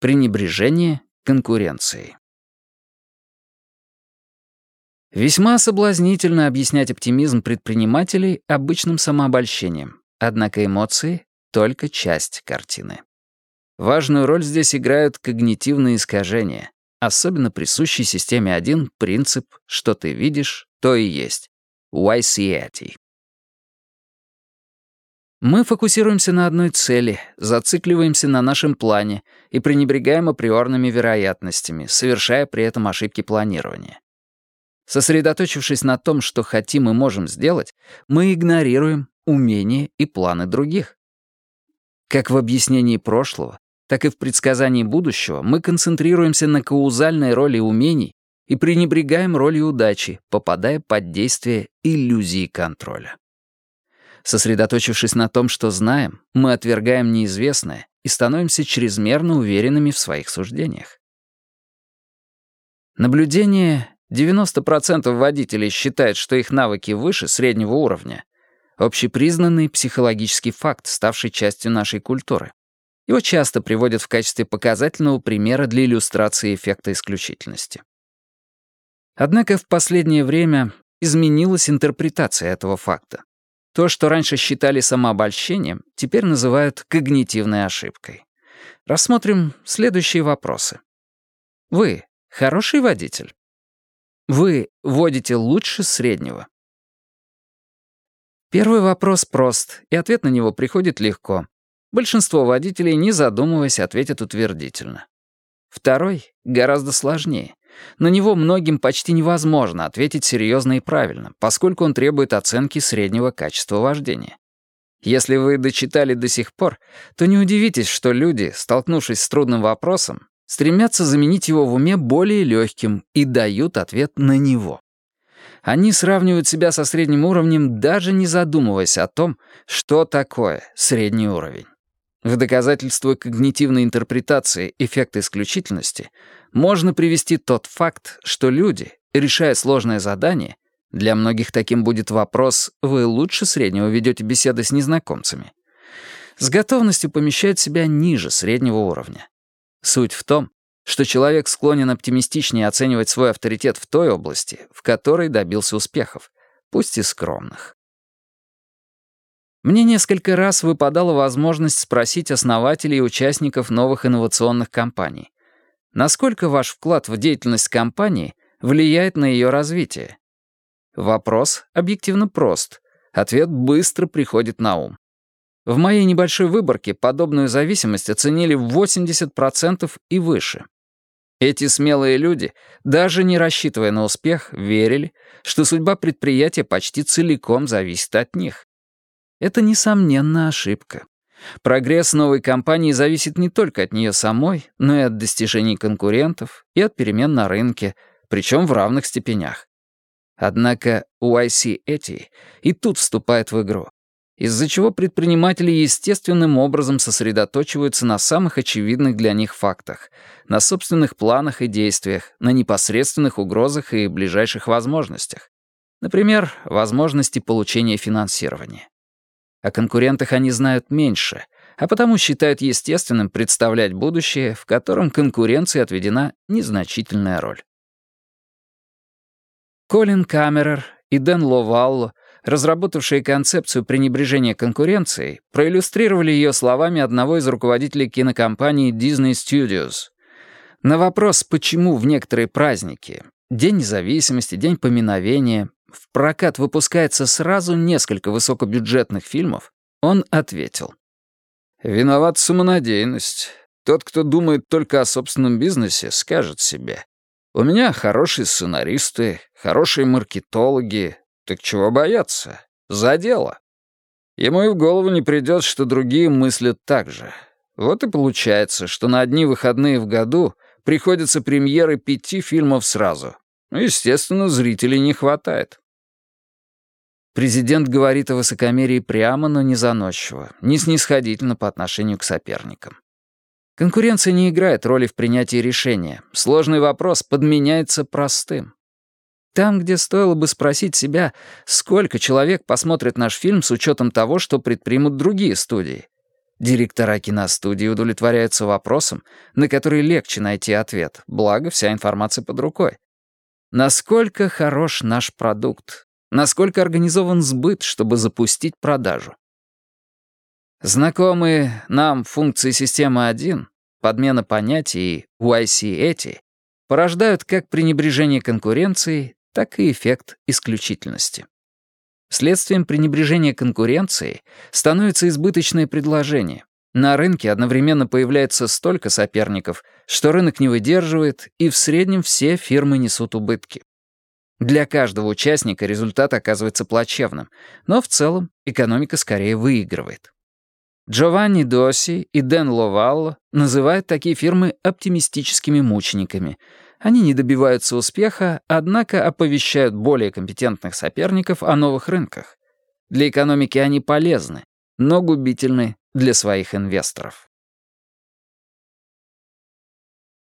Пренебрежение конкуренцией. Весьма соблазнительно объяснять оптимизм предпринимателей обычным самообольщением, однако эмоции — только часть картины. Важную роль здесь играют когнитивные искажения, особенно присущий системе 1 принцип «что ты видишь, то и есть» — YCAT. Мы фокусируемся на одной цели, зацикливаемся на нашем плане и пренебрегаем априорными вероятностями, совершая при этом ошибки планирования. Сосредоточившись на том, что хотим и можем сделать, мы игнорируем умения и планы других. Как в объяснении прошлого, так и в предсказании будущего мы концентрируемся на каузальной роли умений и пренебрегаем ролью удачи, попадая под действие иллюзии контроля. Сосредоточившись на том, что знаем, мы отвергаем неизвестное и становимся чрезмерно уверенными в своих суждениях. Наблюдение 90% водителей считают, что их навыки выше среднего уровня. Общепризнанный психологический факт, ставший частью нашей культуры. Его часто приводят в качестве показательного примера для иллюстрации эффекта исключительности. Однако в последнее время изменилась интерпретация этого факта. То, что раньше считали самообольщением, теперь называют когнитивной ошибкой. Рассмотрим следующие вопросы. Вы хороший водитель? Вы водите лучше среднего? Первый вопрос прост, и ответ на него приходит легко. Большинство водителей, не задумываясь, ответят утвердительно. Второй гораздо сложнее. На него многим почти невозможно ответить серьезно и правильно, поскольку он требует оценки среднего качества вождения. Если вы дочитали до сих пор, то не удивитесь, что люди, столкнувшись с трудным вопросом, стремятся заменить его в уме более легким и дают ответ на него. Они сравнивают себя со средним уровнем, даже не задумываясь о том, что такое средний уровень. В доказательство когнитивной интерпретации эффекта исключительности можно привести тот факт, что люди, решая сложное задание, для многих таким будет вопрос «Вы лучше среднего ведете беседы с незнакомцами?» с готовностью помещают себя ниже среднего уровня. Суть в том, что человек склонен оптимистичнее оценивать свой авторитет в той области, в которой добился успехов, пусть и скромных. Мне несколько раз выпадала возможность спросить основателей и участников новых инновационных компаний, насколько ваш вклад в деятельность компании влияет на ее развитие. Вопрос объективно прост, ответ быстро приходит на ум. В моей небольшой выборке подобную зависимость оценили в 80% и выше. Эти смелые люди, даже не рассчитывая на успех, верили, что судьба предприятия почти целиком зависит от них. Это, несомненно, ошибка. Прогресс новой компании зависит не только от нее самой, но и от достижений конкурентов и от перемен на рынке, причем в равных степенях. Однако YC эти и тут вступает в игру, из-за чего предприниматели естественным образом сосредоточиваются на самых очевидных для них фактах, на собственных планах и действиях, на непосредственных угрозах и ближайших возможностях. Например, возможности получения финансирования. О конкурентах они знают меньше, а потому считают естественным представлять будущее, в котором конкуренции отведена незначительная роль. Колин Камерер и Дэн Ловалло, разработавшие концепцию пренебрежения конкуренцией, проиллюстрировали ее словами одного из руководителей кинокомпании Disney Studios. На вопрос, почему в некоторые праздники День независимости, День поминовения, в прокат выпускается сразу несколько высокобюджетных фильмов, он ответил. «Виноват самонадеянность. Тот, кто думает только о собственном бизнесе, скажет себе. У меня хорошие сценаристы, хорошие маркетологи. Так чего бояться? За дело. Ему и в голову не придет, что другие мыслят так же. Вот и получается, что на одни выходные в году приходится премьеры пяти фильмов сразу, естественно, зрителей не хватает. Президент говорит о высокомерии прямо, но не заносчиво, не снисходительно по отношению к соперникам. Конкуренция не играет роли в принятии решения. Сложный вопрос подменяется простым. Там, где стоило бы спросить себя, сколько человек посмотрит наш фильм с учетом того, что предпримут другие студии. Директора киностудии удовлетворяются вопросом, на который легче найти ответ, благо вся информация под рукой. Насколько хорош наш продукт? Насколько организован сбыт, чтобы запустить продажу? Знакомые нам функции системы 1, подмена понятий и YC-эти порождают как пренебрежение конкуренцией, так и эффект исключительности. Следствием пренебрежения конкуренцией становится избыточное предложение. На рынке одновременно появляется столько соперников, что рынок не выдерживает, и в среднем все фирмы несут убытки. Для каждого участника результат оказывается плачевным, но в целом экономика скорее выигрывает. Джованни Доси и Дэн Ловалло называют такие фирмы оптимистическими мучениками — они не добиваются успеха, однако оповещают более компетентных соперников о новых рынках. Для экономики они полезны, но губительны для своих инвесторов.